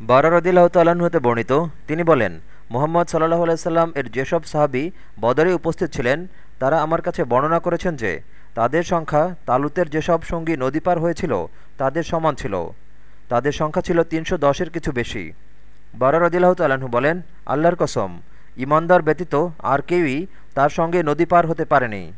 বারা রদিল্লাহ তাল্লাহ্ন হতে বর্ণিত, তিনি বলেন, মোহাম্মদ সাল্লাহ আলাইসাল্লাম এর যেসব সাহাবি বদরে উপস্থিত ছিলেন, তারা আমার কাছে বর্ণনা করেছেন যে, তাদের সংখ্যা তালুতের যেসব সঙ্গী নদী পার হয়েছিল, তাদের সমান ছিল। তাদের সংখ্যা ছিল তিনশো দশের কিছু বেশি। বারা রদিল্লাহ তাল্লাহ্ন বলেন, আল্লাহর কসম ইমানদার ব্যতীত আর কেউই তার সঙ্গে নদী পার হতে পারেনি।